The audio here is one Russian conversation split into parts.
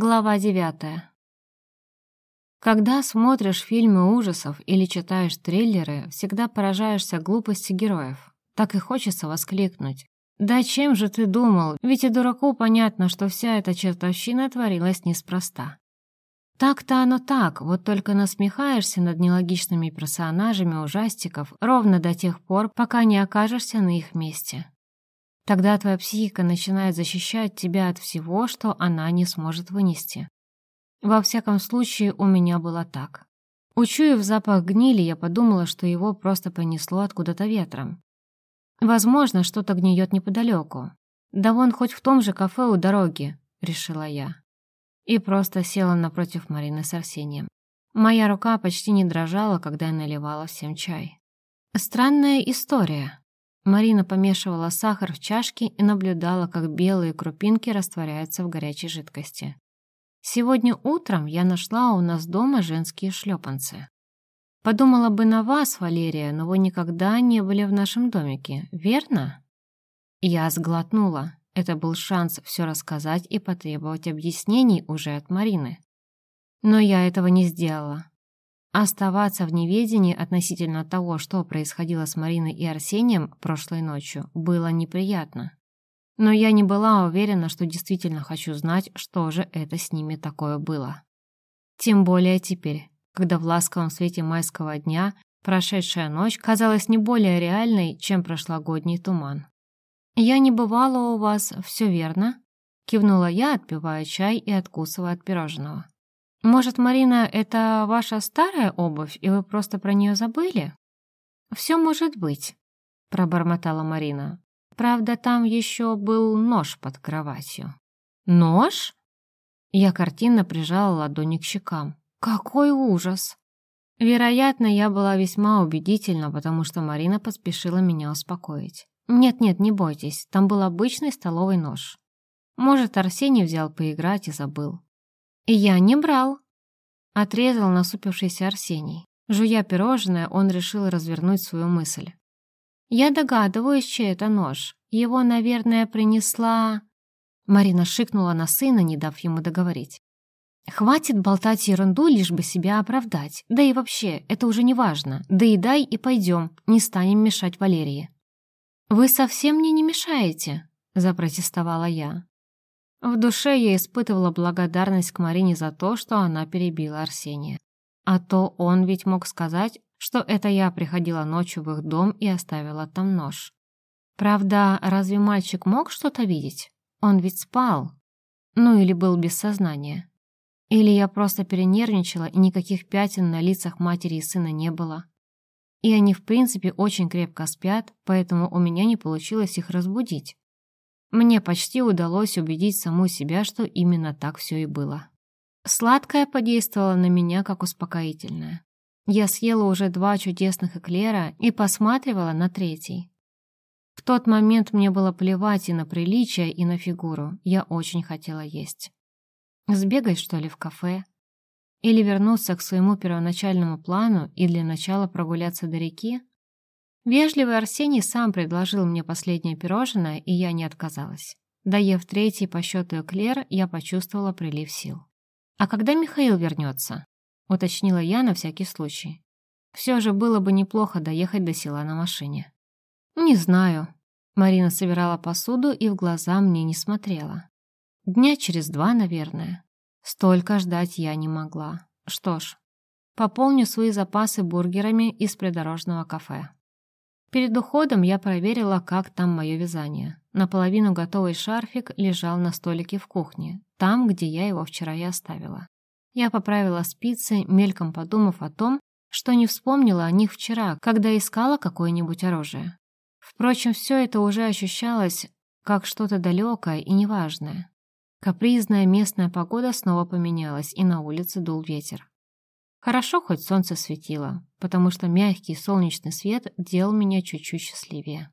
Глава девятая. Когда смотришь фильмы ужасов или читаешь триллеры, всегда поражаешься глупости героев. Так и хочется воскликнуть. «Да чем же ты думал? Ведь и дураку понятно, что вся эта чертовщина творилась неспроста». Так-то оно так, вот только насмехаешься над нелогичными персонажами ужастиков ровно до тех пор, пока не окажешься на их месте. Тогда твоя психика начинает защищать тебя от всего, что она не сможет вынести. Во всяком случае, у меня было так. Учуяв запах гнили, я подумала, что его просто понесло откуда-то ветром. Возможно, что-то гниет неподалеку. Да вон хоть в том же кафе у дороги, решила я. И просто села напротив Марины с Арсением. Моя рука почти не дрожала, когда я наливала всем чай. Странная история. Марина помешивала сахар в чашке и наблюдала, как белые крупинки растворяются в горячей жидкости. Сегодня утром я нашла у нас дома женские шлепанцы. Подумала бы на вас, Валерия, но вы никогда не были в нашем домике, верно? Я сглотнула. Это был шанс все рассказать и потребовать объяснений уже от Марины. Но я этого не сделала. Оставаться в неведении относительно того, что происходило с Мариной и Арсением прошлой ночью, было неприятно. Но я не была уверена, что действительно хочу знать, что же это с ними такое было. Тем более теперь, когда в ласковом свете майского дня прошедшая ночь казалась не более реальной, чем прошлогодний туман. «Я не бывала у вас, все верно?» — кивнула я, отпивая чай и откусывая от пирожного. Может, Марина, это ваша старая обувь, и вы просто про нее забыли? Все может быть, пробормотала Марина. Правда, там еще был нож под кроватью. Нож? Я картинно прижала ладони к щекам. Какой ужас! Вероятно, я была весьма убедительна, потому что Марина поспешила меня успокоить. «Нет-нет, не бойтесь, там был обычный столовый нож. Может, Арсений взял поиграть и забыл. «Я не брал», — отрезал насупившийся Арсений. Жуя пирожное, он решил развернуть свою мысль. «Я догадываюсь, чей это нож. Его, наверное, принесла...» Марина шикнула на сына, не дав ему договорить. «Хватит болтать ерунду, лишь бы себя оправдать. Да и вообще, это уже не важно. Доедай и пойдем, не станем мешать Валерии». «Вы совсем мне не мешаете», — запротестовала я. В душе я испытывала благодарность к Марине за то, что она перебила Арсения. А то он ведь мог сказать, что это я приходила ночью в их дом и оставила там нож. Правда, разве мальчик мог что-то видеть? Он ведь спал. Ну или был без сознания. Или я просто перенервничала, и никаких пятен на лицах матери и сына не было. И они, в принципе, очень крепко спят, поэтому у меня не получилось их разбудить. Мне почти удалось убедить саму себя, что именно так все и было. Сладкое подействовало на меня как успокоительное. Я съела уже два чудесных эклера и посматривала на третий. В тот момент мне было плевать и на приличие, и на фигуру. Я очень хотела есть. Сбегать, что ли, в кафе? Или вернуться к своему первоначальному плану и для начала прогуляться до реки? Вежливый Арсений сам предложил мне последнее пирожное, и я не отказалась. Доев третий по счету эклер, я почувствовала прилив сил. «А когда Михаил вернется?» — уточнила я на всякий случай. Все же было бы неплохо доехать до села на машине. «Не знаю». Марина собирала посуду и в глаза мне не смотрела. Дня через два, наверное. Столько ждать я не могла. Что ж, пополню свои запасы бургерами из придорожного кафе. Перед уходом я проверила, как там мое вязание. Наполовину готовый шарфик лежал на столике в кухне, там, где я его вчера и оставила. Я поправила спицы, мельком подумав о том, что не вспомнила о них вчера, когда искала какое-нибудь оружие. Впрочем, все это уже ощущалось как что-то далекое и неважное. Капризная местная погода снова поменялась, и на улице дул ветер. Хорошо, хоть солнце светило, потому что мягкий солнечный свет делал меня чуть-чуть счастливее.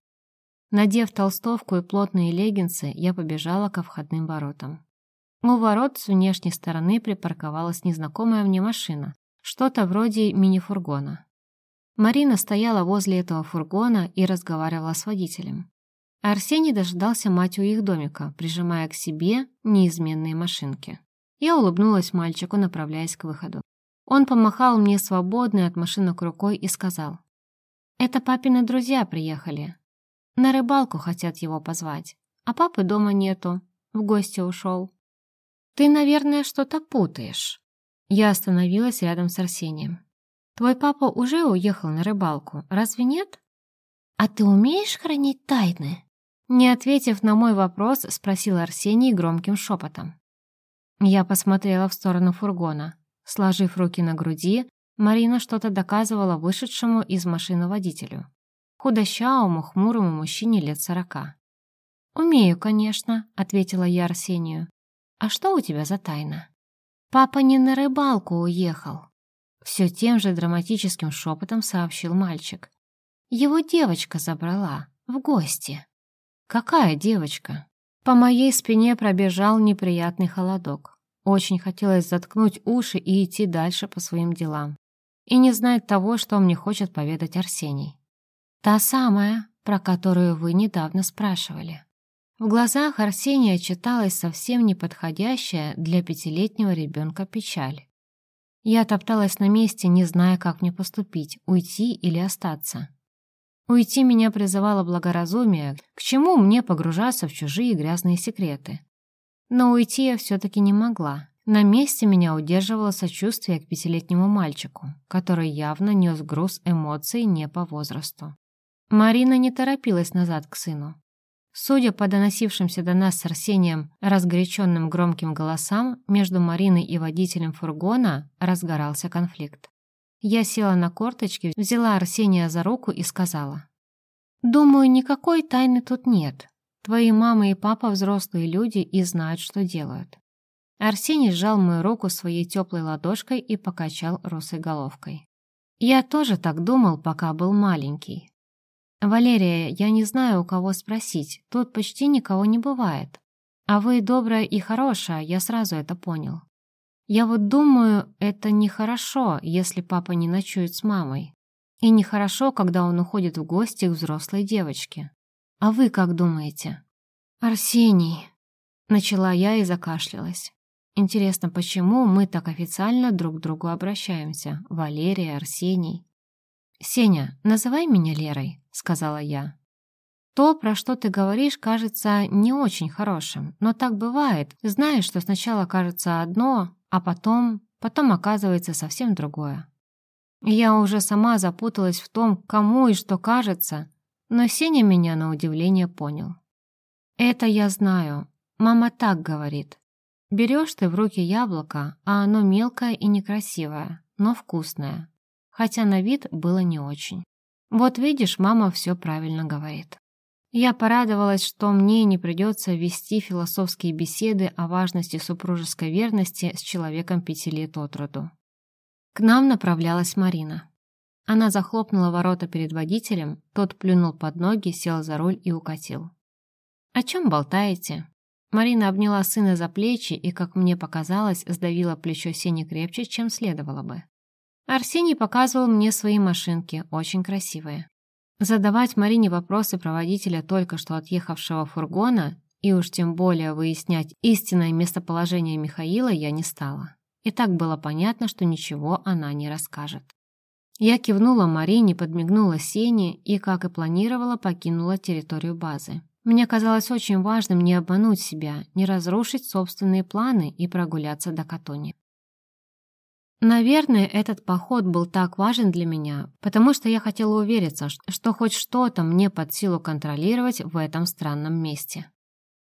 Надев толстовку и плотные леггинсы, я побежала ко входным воротам. У ворот с внешней стороны припарковалась незнакомая мне машина, что-то вроде мини-фургона. Марина стояла возле этого фургона и разговаривала с водителем. Арсений дожидался мать у их домика, прижимая к себе неизменные машинки. Я улыбнулась мальчику, направляясь к выходу. Он помахал мне свободной от машинок рукой и сказал. «Это папины друзья приехали. На рыбалку хотят его позвать, а папы дома нету, в гости ушел». «Ты, наверное, что-то путаешь». Я остановилась рядом с Арсением. «Твой папа уже уехал на рыбалку, разве нет?» «А ты умеешь хранить тайны?» Не ответив на мой вопрос, спросил Арсений громким шепотом. Я посмотрела в сторону фургона. Сложив руки на груди, Марина что-то доказывала вышедшему из машины водителю. Худощавому, хмурому мужчине лет сорока. «Умею, конечно», — ответила я Арсению. «А что у тебя за тайна?» «Папа не на рыбалку уехал», — все тем же драматическим шепотом сообщил мальчик. «Его девочка забрала, в гости». «Какая девочка?» По моей спине пробежал неприятный холодок. Очень хотелось заткнуть уши и идти дальше по своим делам. И не знать того, что мне хочет поведать Арсений. Та самая, про которую вы недавно спрашивали. В глазах Арсения читалась совсем неподходящая для пятилетнего ребенка печаль. Я топталась на месте, не зная, как мне поступить, уйти или остаться. Уйти меня призывало благоразумие, к чему мне погружаться в чужие грязные секреты. Но уйти я все-таки не могла. На месте меня удерживало сочувствие к пятилетнему мальчику, который явно нес груз эмоций не по возрасту. Марина не торопилась назад к сыну. Судя по доносившимся до нас с Арсением разгоряченным громким голосам, между Мариной и водителем фургона разгорался конфликт. Я села на корточки, взяла Арсения за руку и сказала. «Думаю, никакой тайны тут нет. Твои мама и папа взрослые люди и знают, что делают». Арсений сжал мою руку своей теплой ладошкой и покачал русой головкой. «Я тоже так думал, пока был маленький. Валерия, я не знаю, у кого спросить, тут почти никого не бывает. А вы добрая и хорошая, я сразу это понял. Я вот думаю, это нехорошо, если папа не ночует с мамой. И нехорошо, когда он уходит в гости к взрослой девочке. А вы как думаете? Арсений, начала я и закашлялась. Интересно, почему мы так официально друг к другу обращаемся? Валерия, Арсений. «Сеня, называй меня Лерой», — сказала я. То, про что ты говоришь, кажется не очень хорошим, но так бывает. Знаешь, что сначала кажется одно, а потом, потом оказывается совсем другое. Я уже сама запуталась в том, кому и что кажется, но Сеня меня на удивление понял. «Это я знаю. Мама так говорит. Берешь ты в руки яблоко, а оно мелкое и некрасивое, но вкусное. Хотя на вид было не очень. Вот видишь, мама все правильно говорит». Я порадовалась, что мне не придется вести философские беседы о важности супружеской верности с человеком пяти лет от роду. К нам направлялась Марина. Она захлопнула ворота перед водителем, тот плюнул под ноги, сел за руль и укатил. «О чем болтаете?» Марина обняла сына за плечи и, как мне показалось, сдавила плечо Сени крепче, чем следовало бы. Арсений показывал мне свои машинки, очень красивые. Задавать Марине вопросы про водителя только что отъехавшего фургона и уж тем более выяснять истинное местоположение Михаила я не стала. И так было понятно, что ничего она не расскажет. Я кивнула Марине, подмигнула Сене и, как и планировала, покинула территорию базы. Мне казалось очень важным не обмануть себя, не разрушить собственные планы и прогуляться до Катони. Наверное, этот поход был так важен для меня, потому что я хотела увериться, что хоть что-то мне под силу контролировать в этом странном месте.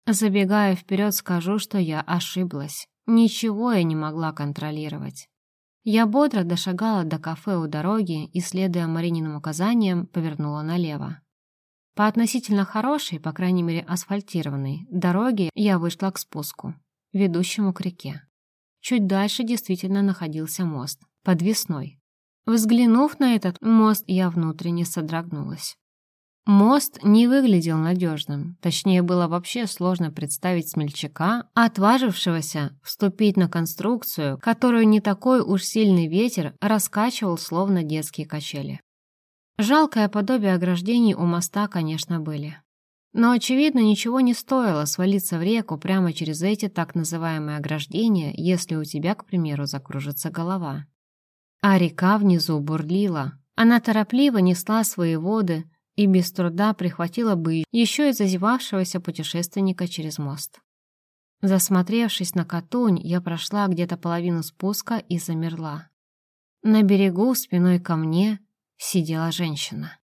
Забегая вперед, скажу, что я ошиблась. Ничего я не могла контролировать. Я бодро дошагала до кафе у дороги и, следуя Марининым указаниям, повернула налево. По относительно хорошей, по крайней мере асфальтированной, дороге я вышла к спуску, ведущему к реке. Чуть дальше действительно находился мост, подвесной. Взглянув на этот мост, я внутренне содрогнулась. Мост не выглядел надежным, точнее было вообще сложно представить смельчака, отважившегося вступить на конструкцию, которую не такой уж сильный ветер раскачивал словно детские качели. Жалкое подобие ограждений у моста, конечно, были. Но, очевидно, ничего не стоило свалиться в реку прямо через эти так называемые ограждения, если у тебя, к примеру, закружится голова. А река внизу бурлила. Она торопливо несла свои воды и без труда прихватила бы еще и зазевавшегося путешественника через мост. Засмотревшись на Катунь, я прошла где-то половину спуска и замерла. На берегу спиной ко мне сидела женщина.